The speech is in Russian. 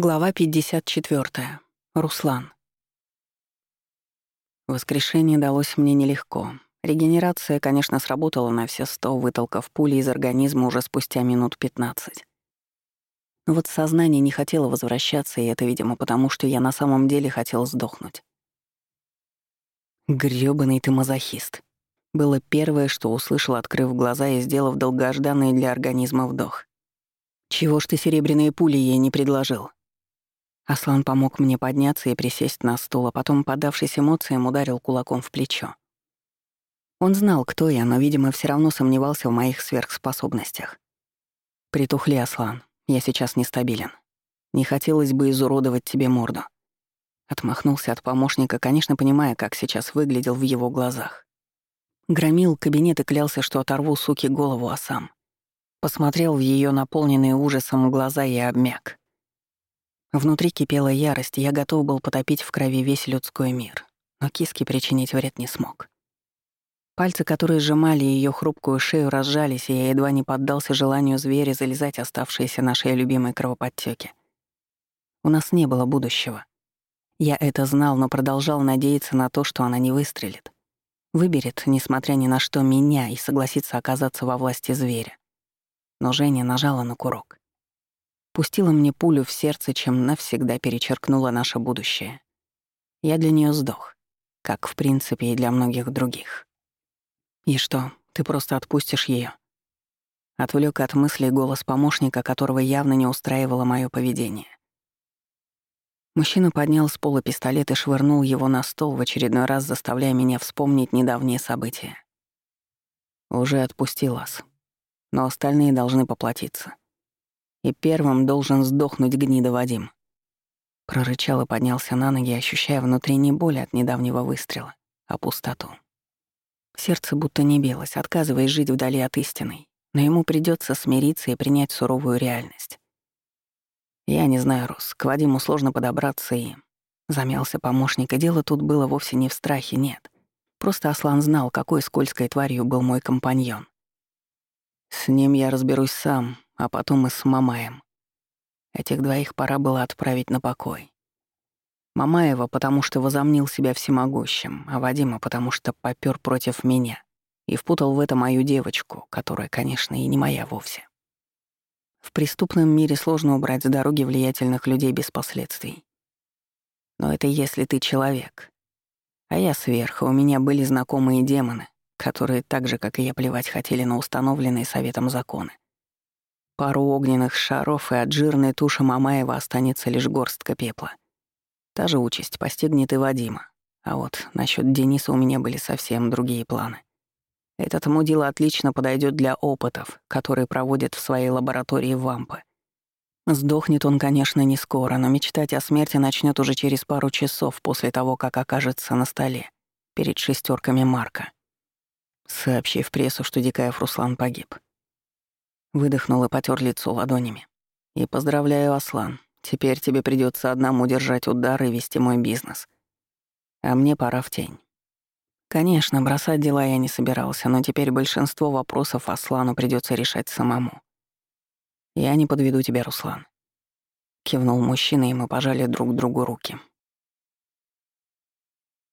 Глава 54. Руслан. Воскрешение далось мне нелегко. Регенерация, конечно, сработала на все сто, вытолкав пули из организма уже спустя минут 15. Но вот сознание не хотело возвращаться, и это, видимо, потому что я на самом деле хотел сдохнуть. «Грёбаный ты мазохист», было первое, что услышал, открыв глаза и сделав долгожданный для организма вдох. «Чего ж ты серебряные пули ей не предложил?» Аслан помог мне подняться и присесть на стул, а потом, подавшись эмоциям, ударил кулаком в плечо. Он знал, кто я, но, видимо, все равно сомневался в моих сверхспособностях. «Притухли, Аслан, я сейчас нестабилен. Не хотелось бы изуродовать тебе морду». Отмахнулся от помощника, конечно, понимая, как сейчас выглядел в его глазах. Громил кабинет и клялся, что оторву суки голову, а сам. Посмотрел в ее наполненные ужасом глаза и обмяк. Внутри кипела ярость, я готов был потопить в крови весь людской мир, но киски причинить вред не смог. Пальцы, которые сжимали ее хрупкую шею, разжались, и я едва не поддался желанию зверя залезать оставшиеся нашей любимой кровоподтёки. У нас не было будущего. Я это знал, но продолжал надеяться на то, что она не выстрелит. Выберет, несмотря ни на что, меня и согласится оказаться во власти зверя. Но Женя нажала на курок пустила мне пулю в сердце, чем навсегда перечеркнула наше будущее. Я для нее сдох, как, в принципе, и для многих других. И что, ты просто отпустишь ее? Отвлек от мыслей голос помощника, которого явно не устраивало мое поведение. Мужчина поднял с пола пистолет и швырнул его на стол, в очередной раз заставляя меня вспомнить недавние события. Уже отпустил вас. Но остальные должны поплатиться. И первым должен сдохнуть гнида Вадим. Прорычал и поднялся на ноги, ощущая внутри не боль от недавнего выстрела, а пустоту. Сердце будто не билось, отказываясь жить вдали от истины, но ему придется смириться и принять суровую реальность. Я не знаю, Рос, к Вадиму сложно подобраться и... Замялся помощник, и дело тут было вовсе не в страхе, нет. Просто Аслан знал, какой скользкой тварью был мой компаньон. С ним я разберусь сам, а потом и с Мамаем. Этих двоих пора было отправить на покой. Мамаева, потому что возомнил себя всемогущим, а Вадима, потому что попёр против меня и впутал в это мою девочку, которая, конечно, и не моя вовсе. В преступном мире сложно убрать с дороги влиятельных людей без последствий. Но это если ты человек. А я сверху, у меня были знакомые демоны, которые так же, как и я, плевать хотели на установленные советом законы. Пару огненных шаров, и от жирной туши Мамаева останется лишь горстка пепла. Та же участь постигнет и Вадима. А вот насчет Дениса у меня были совсем другие планы. Этот мудила отлично подойдет для опытов, которые проводят в своей лаборатории вампы. Сдохнет он, конечно, не скоро, но мечтать о смерти начнет уже через пару часов после того, как окажется на столе перед шестерками Марка. Сообщив прессу, что Дикаев Руслан погиб. Выдохнул и потер лицо ладонями. «И поздравляю, Аслан. Теперь тебе придется одному держать удар и вести мой бизнес. А мне пора в тень». Конечно, бросать дела я не собирался, но теперь большинство вопросов Аслану придется решать самому. «Я не подведу тебя, Руслан». Кивнул мужчина, и мы пожали друг другу руки.